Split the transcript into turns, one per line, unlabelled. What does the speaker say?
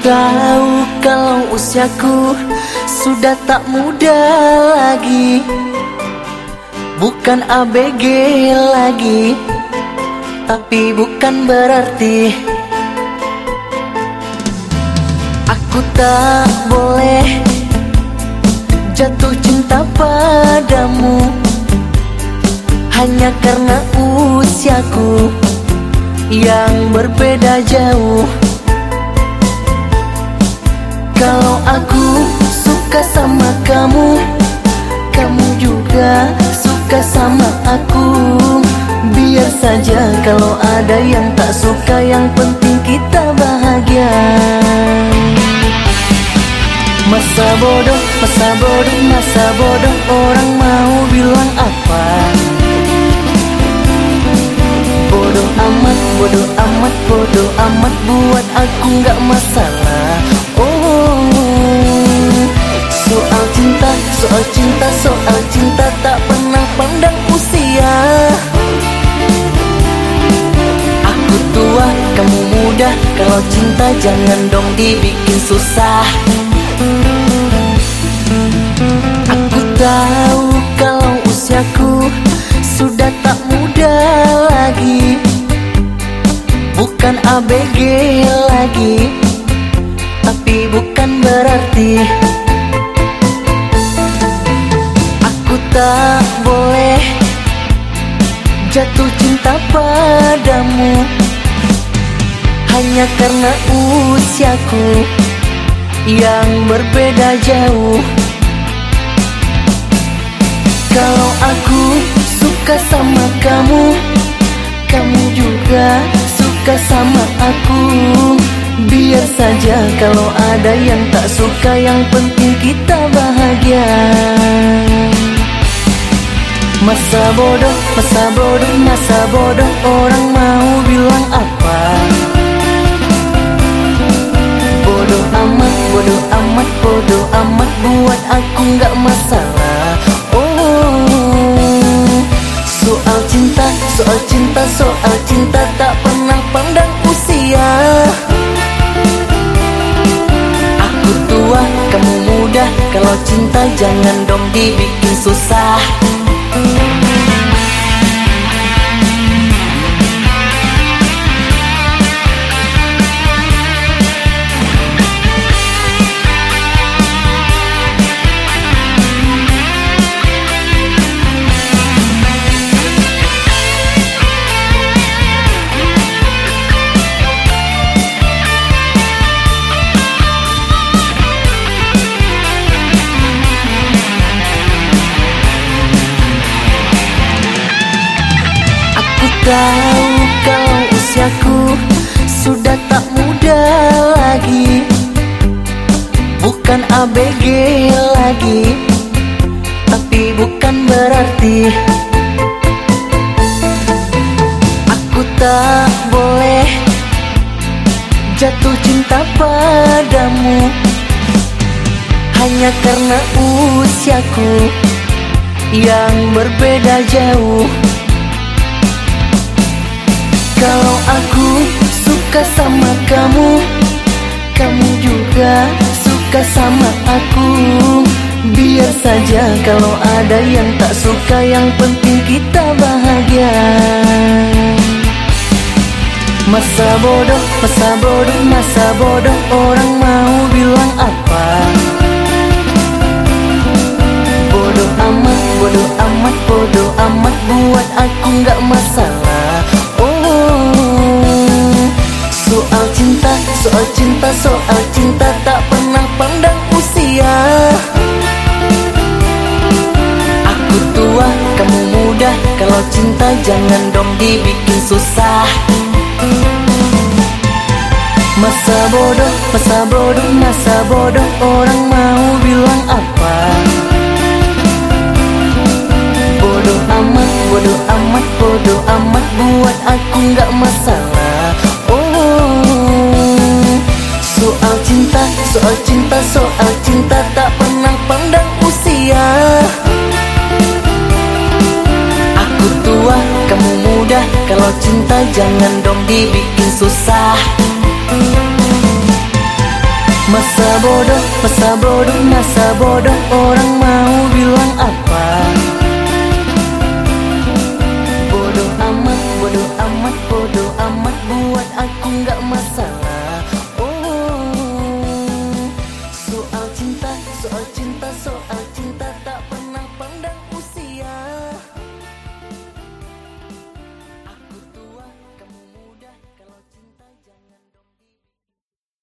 tahu kalau usiaku sudah tak muda lagi. Bukan ABG lagi Tapi bukan berarti Aku tak boleh Jatuh cinta padamu. Hanya karena usiaku Yang berbeda jauh kalau aku suka sama kamu Kamu juga suka sama aku. Biar saja kalau ada yang tak suka Yang penting kita bahagia. Masa bodoh, masa bodoh, masa bodoh Orang mau bilang apa? Bodoh amat, bodoh amat, bodoh amat Buat aku gak masalah Soal cinta, soal cinta, soal cinta Tak pernah pandang usia. Aku tua, kamu muda Kalau cinta jangan dong dibikin susah. Aku tahu kalau usiaku Sudah tak muda lagi. Bukan ABG lagi Tapi bukan berarti tak boleh jatuh cinta padamu. Hanya karena usiaku yang berbeda jauh. Kalau aku suka sama kamu Kamu juga suka sama aku. Biar saja kalau ada yang tak suka Yang penting kita bahagia Masa bodoh, masa bodoh, masa bodoh Orang mau bilang apa? Bodoh amat, bodoh amat, bodoh amat Buat aku gak masalah. Oh Soal cinta, soal cinta, soal cinta Tak pernah pandang usia. Aku tua, kamu muda Kalau cinta jangan dong dibikin susah Thank tahu kau usiaku sudah tak muda lagi? Bukan ABG lagi Tapi bukan berarti Aku tak boleh Jatuh cinta padamu. Hanya karena usiaku Yang berbeda jauh aku suka sama kamu. Kamu juga suka sama aku. Biar saja kalau ada yang tak suka Yang penting kita bahagia. Masa bodoh, masa bodoh, masa bodoh. Orang mau bilang apa cinta, soal cinta Tak pernah pandang usia. Aku tua, kamu muda Kalau cinta jangan dong dibikin susah. Masa bodoh, masa bodoh, masa bodoh Orang mau bilang apa? Bodoh amat, bodoh amat, bodoh amat Buat aku gak masalah Soal cinta, soal cinta tak pernah pandang usia. Aku tua, kamu muda Kalau cinta jangan dong dibikin susah. Masa bodoh, masa bodoh, masa bodoh Orang mau bilang apa? Bodoh amat, bodoh amat, bodoh amat Buat aku gak masalah. So.